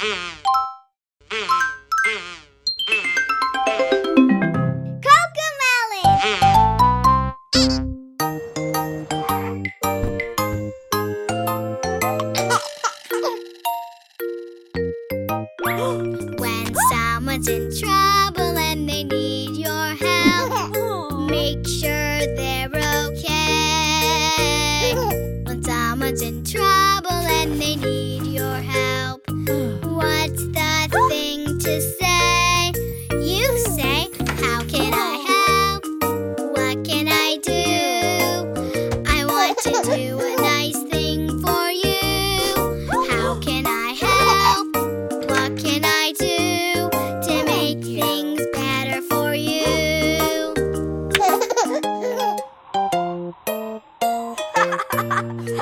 When someone's in trouble and they need your help, make sure they're okay.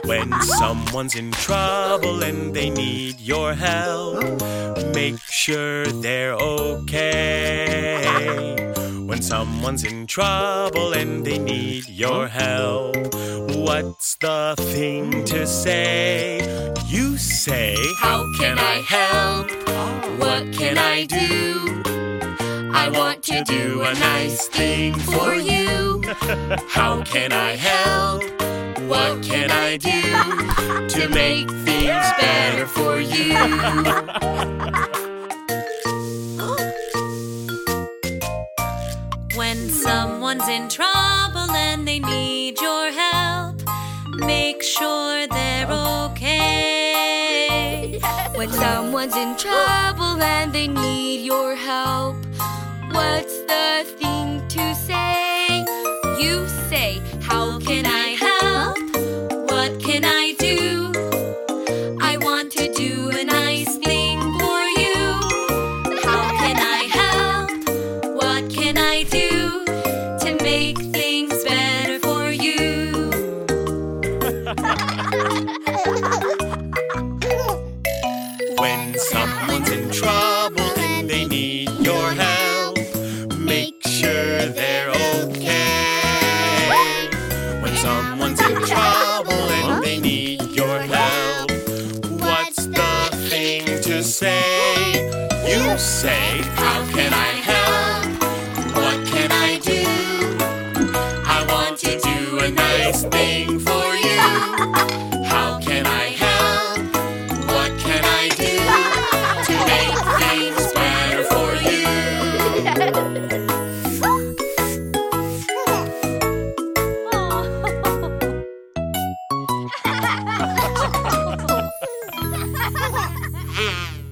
When someone's in trouble and they need your help, make sure they're okay. When someone's in trouble and they need your help, what's the thing to say? You say, How can I help? What can I do? I want to do a nice thing for you. How can I help? What can I do to make things better for you? When someone's in trouble and they need your help, make sure they're okay. When someone's in trouble and they need your help, what's can I do? I want to do a nice thing for you. How can I help? What can I do to make things better for you? When someone's in trouble say, How can I help? What can I do? I want to do a nice thing for you. How can I help? What can I do to make things better for you?